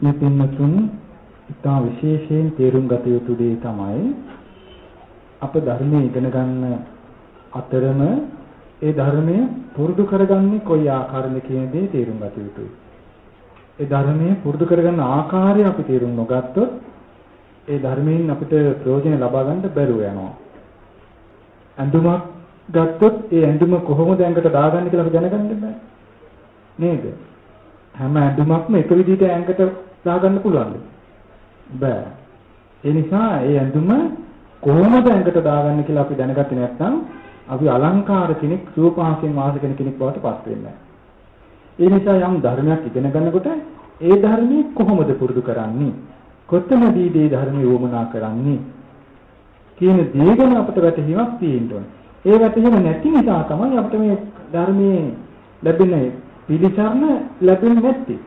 මේ පින්තුන් ඉතා විශේෂයෙන් තේරුම් ගත යුතු දේ තමයි අප ධර්මයේ ඉගෙන ගන්න අතරම ඒ ධර්මය පුරුදු කරගන්නේ කොයි ආකාරද කියන දේ තේරුම් ගත යුතුයි. ඒ ධර්මයේ පුරුදු කරගන්න ආකාරය අපි තේරුම් නොගත්තොත් ඒ ධර්මයෙන් අපිට ප්‍රයෝජන ලබා ගන්න බැරුව යනවා. ඇඳුමක් ගත්තොත් ඒ ඇඳුම කොහොමද ඇඟට දාගන්නේ කියලා අපි දැනගන්න බෑ. නේද? හැම ඇඳුමක්ම එක විදිහට ඇඟට දාගන්න පුළුවන්ද? බෑ. ඒ නිසා ඒ ඇඳුම කොහොමද ඇඟට දාගන්නේ කියලා අපි දැනගත්තේ නැත්නම් අපි අලංකාර කෙනෙක් සූපාසයෙන් වාස කරන කෙනෙක් බවට පත් වෙන්නේ ඒ නිසා යම් ධර්මයක් ඉගෙන ගන්නකොට ඒ ධර්මයේ කොහොමද පුරුදු කරන්නේ? කොතනදී මේ ධර්මයේ වමනා කරන්නේ? කියන දේ ගැන අපිට වැටහීමක් තියෙන්න ඕනේ. ඒ වැටහීම නැති නිසා තමයි අපිට මේ ධර්මයේ ලැබෙන පිළිසරණ ලැබෙන්නේ නැත්තේ.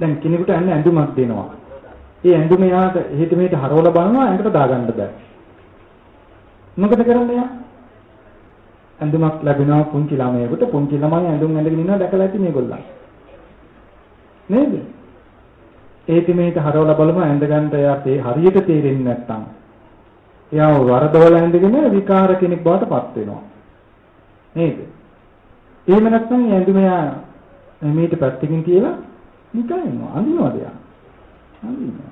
දැන් කෙනෙකුට අන්න ඇඳුමක් දෙනවා. ඒ ඇඳුම යාට හිත මෙහෙට හරවලා බලනවා ඇඟට දාගන්න බෑ. මොකද කරන්නේ යා? ඇඳුමක් ලැබෙනවා පුංචි ළමයෙකුට පුංචි ළමයි ඇඳුම් ඇඳගෙන ඉන්නවා දැකලා ඇති මේගොල්ලන්. නේද? ඒ තිමේට හරවලා බලමු ඇඳ ගන්න එයාට හරියට තේරෙන්නේ නැත්නම් එයා වරදවල ඇඳගෙන විකාර කෙනෙක් බවට පත් වෙනවා. නේද? එහෙම නැත්නම් ඇඳුම යා මේට පැත්තකින් තියලා නිකන් ඉන්නවා. අඳිනවද යා? අඳිනවා.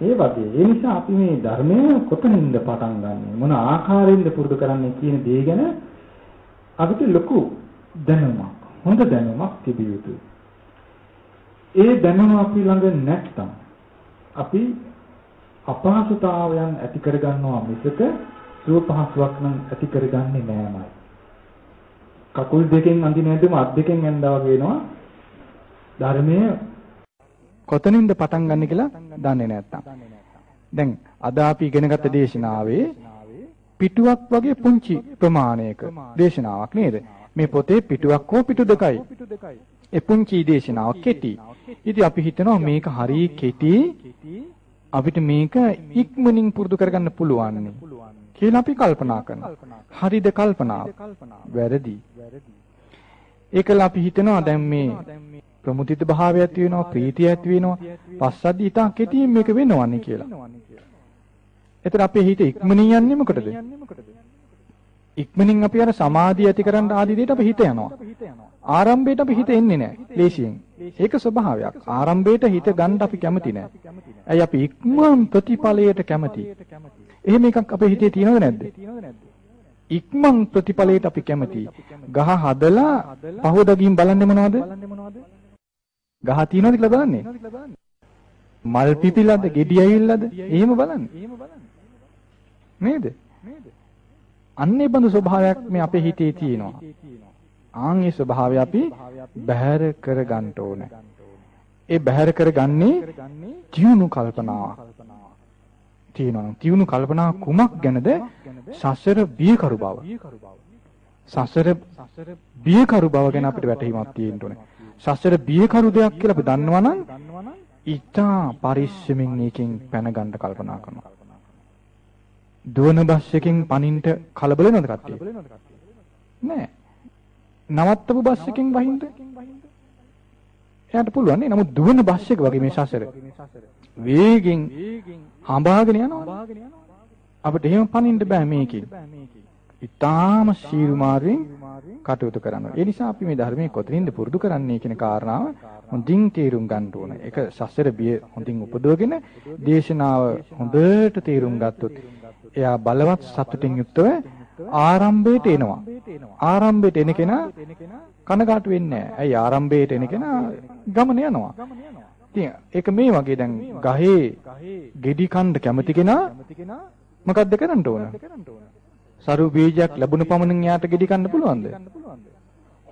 ඒ වගේ ඒ නිසා අපි මේ ධර්මය කොතනින්ද පටන් ගන්නෙ මොන ආකාරයෙන්ද පුරුදු කරන්නේ කියන දේ ගැන අපිට ලොකු දැනුමක් හොඳ දැනුමක් තිබිය යුතුයි. ඒ දැනුම අපි ළඟ නැත්නම් අපි අපහසුතාවයන් ඇති කරගන්නවා මිසක සුව පහසුවක් නම් ඇති කරගන්නේ නෑමයි. කකුල් දෙකෙන් අඳින ඇඳුම අත් දෙකෙන් ඇඳා වගේ වෙනවා. ධර්මයේ කොතනින්ද පටන් ගන්න කියලා දන්නේ නැත්තම්. දැන් අද අපි ඉගෙනගත්ත දේශනාවේ පිටුවක් වගේ පුංචි ප්‍රමාණයක දේශනාවක් නේද? මේ පොතේ පිටුවක් හෝ පිටු දෙකයි. ඒ පුංචි දේශනාවක් කෙටි. ඉතින් අපි හිතනවා මේක හරිය කෙටි අපිට මේක ඉක්මනින් පුරුදු කරගන්න පුළුවන් කියලා අපි කල්පනා කරනවා. හරිද කල්පනාව? වැරදි. ඒකල අපි හිතනවා දැන් මේ ප්‍රමුදිත භාවය ඇති වෙනවා, ප්‍රීතිය ඇති වෙනවා, පස්සද්ධි ඊට කෙටියෙන් මේක වෙනවන්නේ කියලා. එතන අපේ හිත ඉක්මනින් යන්නේ මොකටද? ඉක්මනින් අපි අර සමාධිය ඇති කරන්න ආදී දෙයට අපි හිත යනවා. ආරම්භයට අපි හිත එන්නේ නැහැ. ලේසියෙන්. ඒක ස්වභාවයක්. ආරම්භයට හිත ගන්න අපි කැමති නැහැ. ඇයි අපි ඉක්මන් ප්‍රතිඵලයට කැමති? එහෙම එකක් අපේ හිතේ තියෙනවද නැද්ද? ඉක්මන් ප්‍රතිඵලයට අපි කැමති. ගහ හදලා පහවදා ගිහින් බලන්නේ මොනවද? ගහ තියනවද කියලා බලන්නේ. මල් පිපිලාද, ගෙඩි ඇවිල්ලාද? එහෙම බලන්නේ. නේද? අන්නේ බඳු ස්වභාවයක් මේ අපේ හිතේ තියෙනවා. ආන් ඒ ස්වභාවය අපි බැහැර කර ගන්න ඕනේ. ඒ බැහැර කරගන්නේ තියුණු කල්පනාවක්. තියෙනවා. තියුණු කල්පනා කුමක් ගැනද? සසර බියකරු බව. සසර බියකරු බව ගැන අපිට වැටහීමක් තියෙන්න ඕනේ. සසර බියකරු දෙයක් කියලා අපි දන්නවනම් ඊටා පරිස්සමින් මේකෙන් පැන ගන්න කල්පනා කරනවා. දුවන බස් එකකින් පනින්න කලබල වෙනවද කට්ටිය? නෑ. නවත්තපු බස් එකකින් වහින්න එයාට පුළුවන් නේ. නමුත් දුවන බස් එක වගේ මේ සසර වේගෙන් හඹාගෙන යනවා. අපිට එහෙම පනින්න බෑ මේකෙන්. ඊටාම සීරුමාරෙන් කටයුතු කරනවා. ඒ නිසා අපි මේ ධර්මයේ කොතනින්ද පුරුදු කරන්නේ කියන කාරණාව හොඳින් තේරුම් ගන්න ඕන. ඒක සසර බිය හොඳින් උපදවගෙන දේශනාව හොඳට තේරුම් ගත්තොත් එයා බලවත් සතුටින් යුක්තව ආරම්භයට එනවා. ආරම්භයට එන කෙනා කනගාටු වෙන්නේ නැහැ. ඇයි ආරම්භයට එන කෙනා ගමන යනවා. ඉතින් ඒක මේ වගේ දැන් ගහේ ගෙඩි කන්න කැමති කෙනා මොකක්ද කරන්න ඕන? සරු බීජයක් ලැබුණ පමණින් යාට ගෙඩි කන්න පුළුවන්ද?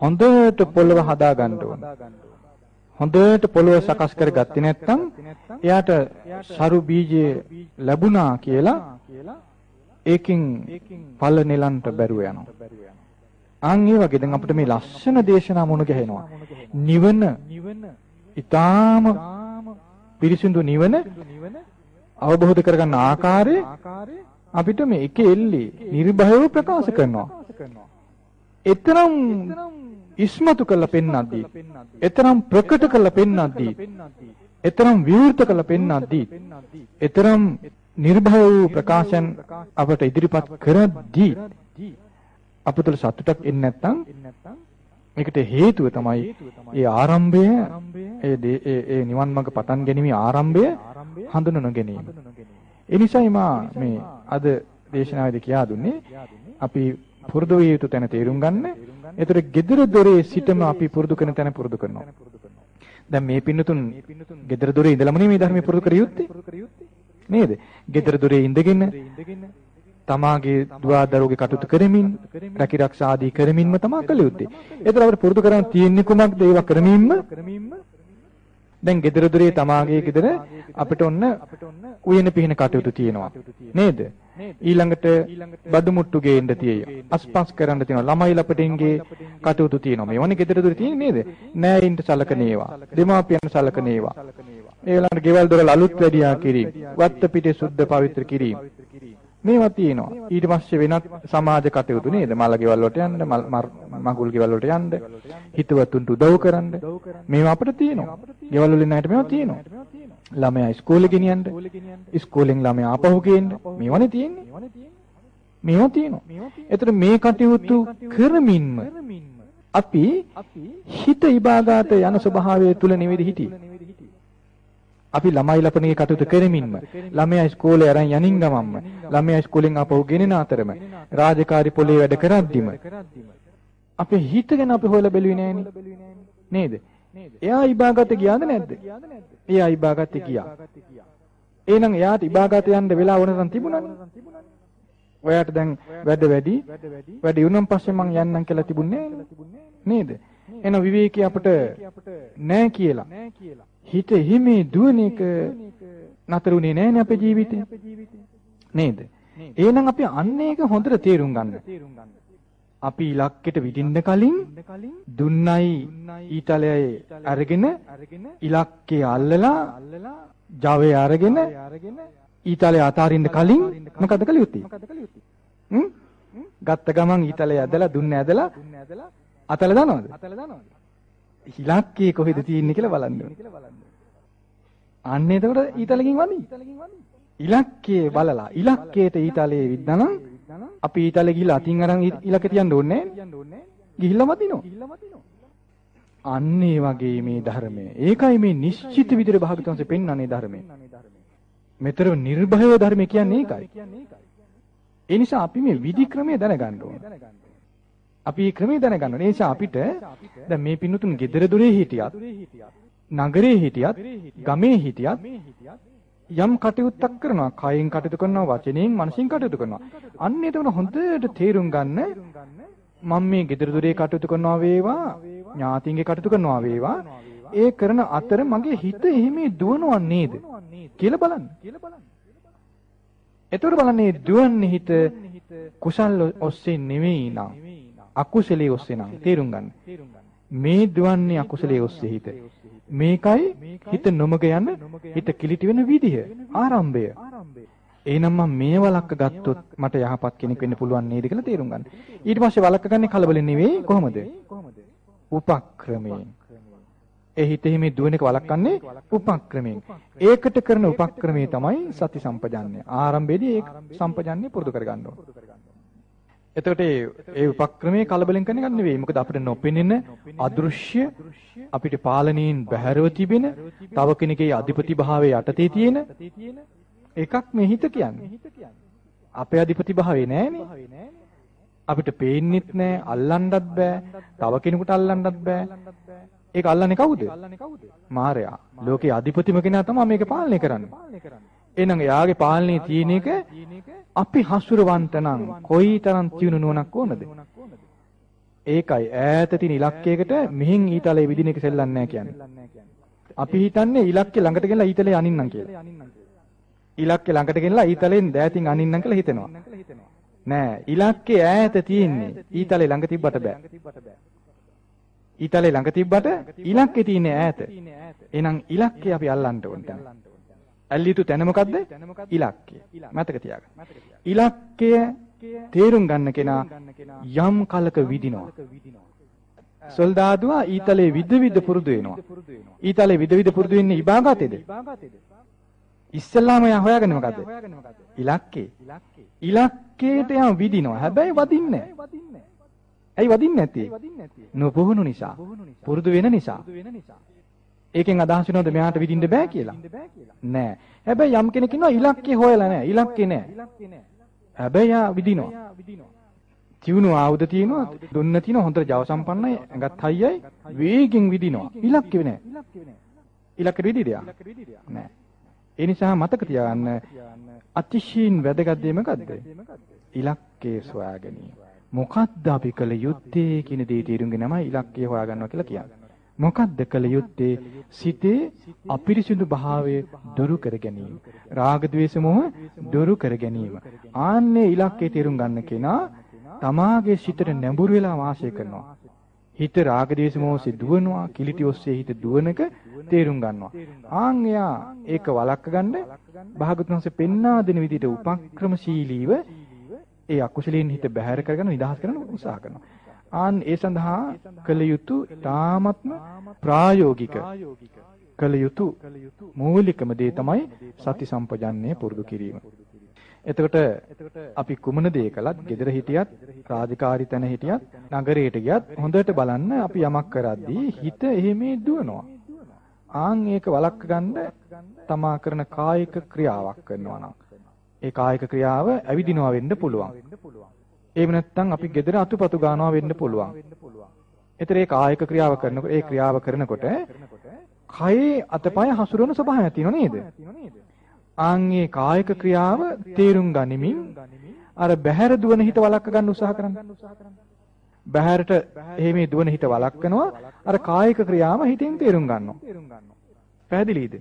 හොඳට පොළව හදා ගන්න ඕන. හොඳට පොළව සකස් කරගත්තේ නැත්නම් එයාට සරු බීජය ලැබුණා කියලා ඒකෙන් පළ නෙලන්ට බැරුව යනවා. අන් ඒ වගේ දැන් අපිට මේ ලස්සන දේශනා මුණ ගැහෙනවා. නිවන ඊටාම පිරිසිදු නිවන අවබෝධ කරගන්න ආකාරය අපිට මේ එක එල්ලේ නිර්භයව ප්‍රකාශ කරනවා. එතරම් ඉස්මතු කරලා පෙන්වද්දී එතරම් ප්‍රකට කරලා පෙන්වද්දී එතරම් විවෘත කළ පෙන්වද්දී එතරම් නිර්භය වූ ප්‍රකාශයන් අපට ඉදිරිපත් කරද්දී අප තුළ සතුටක් එන්නේ නැත්නම් මේකට හේතුව තමයි ඒ ආරම්භය ඒ ඒ නිවන් මඟ පටන් ගැනීමේ ආරම්භය හඳුනන ගැනීම. ඒ නිසායි මා මේ අද දේශනාවේදී කියා දුන්නේ අපි පුරුදු විය යුතු තැන තේරුම් ගන්න. ඒතර gedara dore සිටම අපි පුරුදු කරන තැන පුරුදු කරනවා. දැන් මේ පින්නතුන් gedara dore ඉඳලම නෙමෙයි ධර්මයේ පුරුදු කර යුත්තේ. නේද? gedara dore ඉඳගෙන තමාගේ දුවදරුගේ කටයුතු කරමින් රැකී ආරක්ෂා ආදී කරමින්ම තමයි කළ යුත්තේ. ඒතර අපිට පුරුදු කරන් තියෙන්නේ කුමක්ද? ඒවා කරමින්ම දැන් gedara dore තමාගේ gedara අපිට ඔන්න උයන පිහින කටයුතු තියෙනවා. නේද? ඊළඟට බඩු මුට්ටු ගේන්න තියෙයි. අස්පස් කරන්න තියෙනවා. ළමයි ලපටින්ගේ කටයුතු තියෙනවා. මේවනේ gedara dore තියෙන්නේ නේද? නෑයින්ට සලකන ඒවා. දෙමාපියන් සලකන ඒවා. ඒ ළඟට ගෙවල් දොරල අලුත් වැඩියා කිරීම. වත්ත පිටේ සුද්ධ පවිත්‍ර කිරීම. මේවා තියෙනවා. ඊට පස්සේ වෙනත් සමාජ කටයුතු නේද? මල ගෙවල් වලට යන්න, මගුල් ගෙවල් වලට යන්න, හිතවතුන්ට උදව් කරන්න. මේවා අපිට තියෙනවා. ගෙවල් වලින් නැහැට මේවා තියෙනවා. ළමයා ඉස්කෝලේ ගෙනියන්න, ඉස්කෝලෙන් ළමයා ආපහු ගේන්න. මේවනේ තියෙන්නේ. මේවා තියෙනවා. ඒතර මේ කටයුතු කරමින්ම අපි හිත ඉබාගාත යන ස්වභාවය තුල නිවිද හිටියේ. අපි ළමයි ලපණේ කටයුතු කරමින්ම ළමයා ඉස්කෝලේ අරන් යනින් ගමම්ම ළමයා ඉස්කෝලෙන් ආපහු ගෙනෙන අතරම රාජකාරි පොලේ වැඩ කරද්දිම අපේ හිත ගැන අපි හොයලා බැලුවේ නෑනේ. නේද? එයා ඉබාගත ගියාද නැද්ද? එයා ඉබාගත ගියා. එහෙනම් එයාට ඉබාගත යන්න වෙලා වුණනම් තිබුණානේ. ඔයාට දැන් වැඩ වැඩි වැඩි වුණාන් පස්සේ මං යන්නම් කියලා තිබුණේ නේද? එහෙනම් විවේකී අපිට නෑ කියලා. හිත හිමේ දුවන එක නතරුනේ නෑනේ අපේ ජීවිතේ. නේද? එහෙනම් අපි අන්න ඒක හොඳට තේරුම් ගන්න. අපි ඉලක්කයට විදින්න කලින් දුන්නයි ඊතලයේ අරගෙන ඉලක්කේ අල්ලලා ජවයේ අරගෙන ඊතලයේ අතාරින්න කලින් මොකද කළ යුත්තේ? ගත්ත ගමන් ඊතලයේ ඇදලා දුන්න ඇදලා අතල දානවද? ඉලක්කේ කොහෙද තියෙන්නේ කියලා බලන්න අන්න එතකොට ඊතලකින් වඳි. ඉලක්කයේ බලලා ඉලක්කයට ඊතලයේ විද්දනම් අපි ඊතලෙ ගිහිල්ලා අතින් අරන් ඉලක්කේ තියන්න ඕනේ නැහැ. ගිහිල්ලා වදිනවා. අන්න ඒ වගේ මේ ධර්මය. ඒකයි මේ නිශ්චිත විදිහට භාගතුන්සේ පෙන්වන්නේ ධර්මය. මෙතර නිර්භයව ධර්මය කියන්නේ ඒකයි. ඒ නිසා අපි මේ විධි ක්‍රමය දැනගන්න ඕනේ. අපි මේ ක්‍රමය දැනගන්න ඕනේ. ඒ නිසා අපිට දැන් මේ පින්නතුන් gedara dore හිටියත් නගරේ හිටියත් ගමේ හිටියත් යම් කටයුත්තක් කරනවා. කයෙන් කටයුතු කරනවා වචනයෙන් මනසින් කටයුතු කරනවා. අන්න එතකොට හොඳට තේරුම් ගන්න මම මේ gedara dore කටයුතු කරනවා වේවා ඥාතින්ගේ කටයුතු කරනවා වේවා. ඒ කරන අතර මගේ හිත එහෙම දුවනවා නේද කියලා බලන්න. එතකොට බලන්නේ දුවන්නේ හිත කුසල් ඔස්සේ නෙවෙයි නං. අකුසලයේ ඔස්සේ නම් තේරුම් ගන්න. මේ දුවන්නේ අකුසලයේ ඔස්සේ හිත. මේකයි හිත නොමග යන හිත කිලිටි වෙන විදිහ ආරම්භය. එහෙනම් මම මේ වලක්ක ගත්තොත් මට යහපත් කෙනෙක් වෙන්න පුළුවන් නේද කියලා තේරුම් ගන්න. ඊට පස්සේ වලක්ක ගන්නේ කලබලෙන් නෙවෙයි කොහොමද? උපක්‍රමයෙන්. ඒ හිතෙහි මේ දුවන එක වළක්වන්නේ උපක්‍රමයෙන්. ඒකට කරන උපක්‍රමයේ තමයි සති සම්පජාන්‍ය. ආරම්භයේදී ඒ සම්පජාන්‍ය පුරුදු කරගන්න ඕනේ. එතකොට ඒ උපක්‍රමයේ කලබලෙන් කරන එක නෙවෙයි. මොකද අපිට නොපෙනෙන අදෘශ්‍ය අපිට පාලනයෙන් බැහැරව තිබෙන තව කෙනෙකුගේ අධිපති භාවයේ යටතේ තියෙන එකක් මේ හිත කියන්නේ. අපේ අධිපති භාවයේ නෑනේ. අපිට පේන්නෙත් නෑ, අල්ලන්නත් බෑ, තව කෙනෙකුට අල්ලන්නත් බෑ. ඒක අල්ලන්නේ කවුද? මායя. ලෝකේ අධිපතිම කෙනා තමයි මේක පාලනය කරන්නේ. එහෙනම් එයාගේ පාලනයේ තියෙන එක අපි හසුරවන්ට නම් කොයිතරම් තියුණු නුවණක් ඕනද? ඒකයි ඈත තියෙන ඉලක්කයකට මෙහෙන් ඊතලයේ විදින එක සෙල්ලන්නේ නැහැ කියන්නේ. අපි හිතන්නේ ඉලක්කේ ළඟට ගෙනලා ඊතලේ අනින්නම් කියලා. ඉලක්කේ ළඟට ගෙනලා ඊතලෙන් දෑතින් අනින්නම් කියලා හිතෙනවා. නෑ ඉලක්කේ ඈත තියෙන්නේ ඊතලේ ළඟ තිබ්බට බෑ. ඊතලේ ළඟ තිබ්බට ඉලක්කේ තියෙන්නේ ඈත. එහෙනම් ඉලක්කේ අපි අල්ලන්න ඕනේ. ඇල්ලිය යුතු තැන මොකද්ද? ඉලක්කය. මතක තියාගන්න. ඉලක්කය තේරුම් ගන්න කෙනා යම් කලක විදිනවා. සොල්දාදුවා ඊතලේ විද විද පුරුදු වෙනවා. ඊතලේ විද විද පුරුදු වෙන්නේ ඉබාගතේද? ඉස්සෙල්ලාම යා හොයාගන්නේ මොකද්ද? ඉලක්කේ. ඉලක්කයට යා විදිනවා. හැබැයි වදින්නේ. ඇයි වදින්නේ නැත්තේ? නොපුහුණු නිසා. පුරුදු වෙන නිසා. ඒකෙන් අදහස් වෙනවද මෙයාට විදින්න බෑ කියලා? නෑ. හැබැයි යම් කෙනෙක් ඉන්නවා ඉලක්කේ හොයලා නෑ. ඉලක්කේ නෑ. හැබැයි යා විදිනවා. තියුණු ආයුධ තියෙනවා, දුන්න තියෙනවා, හොඳට ජව සම්පන්නයි, ඇඟත් හයියයි, වේගෙන් විදිනවා. ඉලක්කේ නෑ. ඉලක්කේ විදිදියා? නෑ. ඒ නිසා මතක තියාගන්න අතිශයින් වැදගත් දේ මොකද්ද? ඉලක්කය සොයා ගැනීම. මොකද්ද අපි කළ යුත්තේ කියන දේ තේරුම්ගෙන තමයි ඉලක්කය හොයාගන්නවා කියලා කියන්නේ. මොකද්ද කළ යුත්තේ? සිතේ අපිරිසිදු භාවය දුරු කර ගැනීම. රාග ద్వේෂ මොහ දුරු කර ගැනීම. ආන්නේ ඉලක්කය තේරුම් ගන්න කෙනා තමාගේ සිතට නැඹුරු වෙලා වාසය කරනවා. හිත රාග දේශ මොහොසේ දුවනවා කිලිටි ඔස්සේ හිත දුවනක තේරුම් ගන්නවා ආන් එයා ඒක වළක්ව ගන්න භාගතුන් වහන්සේ පෙන්වා දෙන විදිහට උපක්‍රමශීලීව ඒ අකුසලයෙන් හිත බැහැර කරගෙන නිදහස් කරන්න උත්සාහ කරනවා ආන් ඒ සඳහා කළ යුතු තාමත්ම ප්‍රායෝගික කළ යුතු මූලිකම දේ තමයි සති සම්පජන්ණය පුරුදු කිරීම එතකොට අපි කුමන දේ කළත්, gedara හිටියත්, රාජකාරී තැන හිටියත්, නගරයට ගියත් හොඳට බලන්න අපි යමක් කරද්දී හිත එහෙමේ දුවනවා. ආන් ඒක වළක්ව ගන්න තමා කරන කායික ක්‍රියාවක් කරනවා නම් ඒ කායික ක්‍රියාව ඇවිදිනවා වෙන්න පුළුවන්. එහෙම නැත්නම් අපි gedara අතුපතු ගන්නවා වෙන්න පුළුවන්. ඒතර ඒ කායික ක්‍රියාව කරනකොට ඒ ක්‍රියාව කරනකොට කයේ අතපය හසුරවන ස්වභාවයක් තියෙනව නේද? ආන්ගේ කායික ක්‍රියාව තේරුම් ගනිමින් අර බහැර දුවන හිත වළක්ව ගන්න උත්සාහ කරන්න. බහැරට එහෙම දුවන හිත වළක්වනවා අර කායික ක්‍රියාව හිතෙන් තේරුම් ගන්නවා. පැහැදිලිද?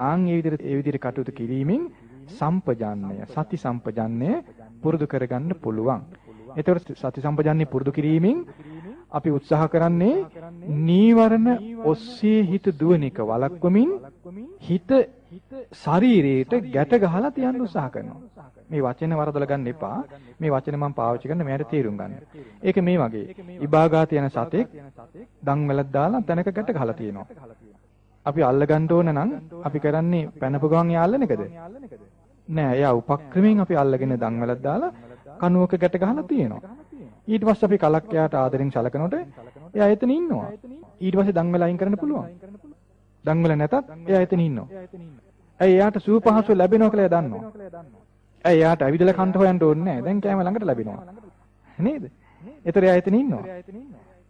ආන් ඒ විදිහට ඒ විදිහට කටයුතු කිරීමෙන් සම්පජාන්නය සති සම්පජාන්නය පුරුදු කරගන්න පුළුවන්. එතකොට සති සම්පජාන්නය පුරුදු කිරීමෙන් අපි උත්සාහ කරන්නේ නීවරණ ඔස්සේ හිත දුවන එක වළක්වමින් හිත ශරීරයට ගැට ගහලා තියන්න උත්සාහ කරනවා. මේ වචන වරදලා ගන්න එපා. මේ වචන මම පාවිච්චි කරන මෙයාට තේරුම් ගන්න. ඒක මේ වගේ. ඉබාගාත යන සතෙක් දන් වලක් දාලා තැනක ගැට ගහලා තියෙනවා. අපි අල්ල ගන්න ඕන නම් අපි කරන්නේ පැනපු ගමන් එයා අල්ලන එකද? නෑ. එයා උපක්‍රමයෙන් අපි අල්ලගෙන දන් වලක් දාලා කණුවක ගැට ගහලා තියෙනවා. ඊට පස්සේ අපි කලක් එයාට ආදරෙන් සලකනකොට එයා එතන ඉන්නවා. ඊට පස්සේ දන් වල අයින් කරන්න පුළුවන්. දන් වල නැතත් එයා එතන ඉන්නවා. ඇයි එයාට සුව පහසු ලැබෙනවා කියලා එයා දන්නවා. ඇයි එයාට ඇවිදලා කන්ට හොයන්න ඕනේ නැහැ. දැන් කෑම ළඟට ලැබෙනවා. නේද? ඒතර එයා එතන ඉන්නවා.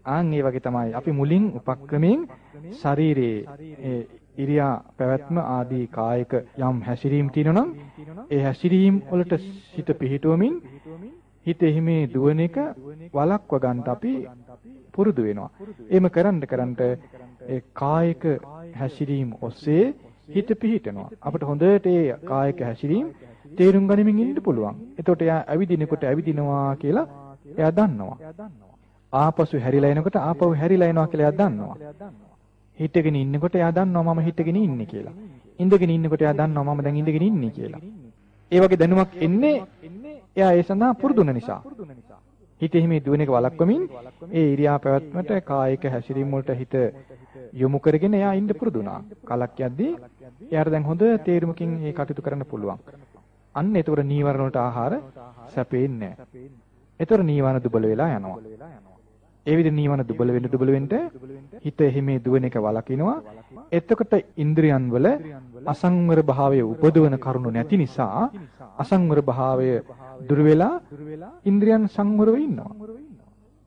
ආන් ඒ වගේ තමයි අපි මුලින් උපක්‍රමයෙන් ශරීරයේ ඒ ඉරියා පැවැත්ම ආදී කායික යම් හැසිරීම් තියෙනවා ඒ හැසිරීම් වලට හිත පිහිටුවමින් හිත එහිමේ දුවන එක වළක්ව ගන්න අපි පුරුදු වෙනවා. එහෙම කරන්න කරන්න ඒ කායික හැසිරීම් ඔස්සේ හිත පිහිටනවා. අපිට හොඳට ඒ කායික හැසිරීම් තේරුම් ගනිමින් ඉන්න පුළුවන්. එතකොට එයා ඇවිදිනකොට ඇවිදිනවා කියලා එයා දන්නවා. ආපසු හැරිලා එනකොට ආපහු හැරිලා එනවා කියලා එයා දන්නවා. හිටගෙන ඉන්නකොට එයා දන්නවා මම හිටගෙන ඉන්නේ කියලා. ඉඳගෙන ඉන්නකොට එයා දන්නවා මම දැන් ඉඳගෙන ඉන්නේ කියලා. ඒ වගේ දැනුමක් එන්නේ එයා ඒ සඳහා පුරුදුන නිසා. හිතේ හිමේ දුවන එක වළක්වමින් ඒ ඉරියා පැවැත්මට කායික හැසිරීම වලට හිත යොමු කරගෙන එයා ඉන්න පුරුදු වුණා. කලක් යද්දී එයාට දැන් හොඳ තේරුමකින් මේ කටයුතු කරන්න පුළුවන්. අන්න ඒතර නීවරණ වලට ආහාර සැපෙන්නේ නැහැ. ඒතර නීවරණ දුබල වෙලා යනවා. ඒ විදිහ නීවරණ දුබල වෙන්න දුබල වෙන්න හිත එහිමේ දුවන එක වළකිනවා. එතකොට ඉන්ද්‍රියන් වල අසංවර භාවය උපදවන කරුණු නැති නිසා අසංවර භාවය දුර වෙලා ඉන්ද්‍රියන් සංවරව ඉන්නවා.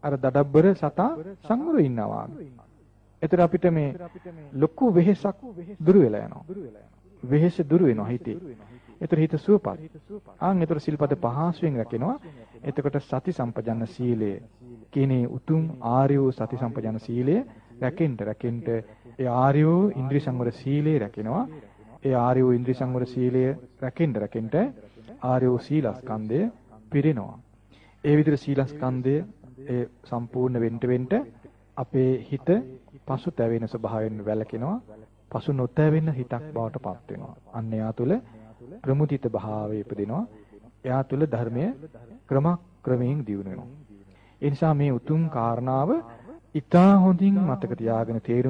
අර දඩබ්බර සතා සංවරව ඉන්නවා. එතන අපිට මේ ලොකු වෙහෙසක් දුර වෙලා යනවා. වෙහෙස දුර වෙනවා හිතේ. එතන හිත සුවපත්. ආන් එතන සිල්පද පහසුවෙන් රැකෙනවා. එතකොට සති සම්පජන්න සීලය කියනේ උතුම් ආර්ය වූ සති සම්පජන්න සීලය රැකෙන්න රැකෙන්න ඒ ආර්ය වූ ඉන්ද්‍රිය සංවර සීලය රැකෙනවා. ඒ ආර්ය වූ ඉන්ද්‍රිය සංවර සීලය රැකෙන්න රැකෙන්න ආර්ය වූ සීලස්කන්ධය පිරෙනවා. ඒ විදිහට සීලස්කන්ධය ඒ සම්පූර්ණ වෙන්න වෙන්න අපේ හිත පසු තැවෙන ස්වභාවයෙන් වැළකෙනවා. පසු නොතැවෙන හිතක් බවට පත් වෙනවා. අන්න එයා තුල ප්‍රමුදිත භාවය ඉපදිනවා. එයා තුල ධර්මය ක්‍රම ක්‍රමයෙන් දියුණු වෙනවා. ඒ නිසා මේ උතුම් කාරණාව ඊටා හොඳින් මතක තියාගෙන තේරුම්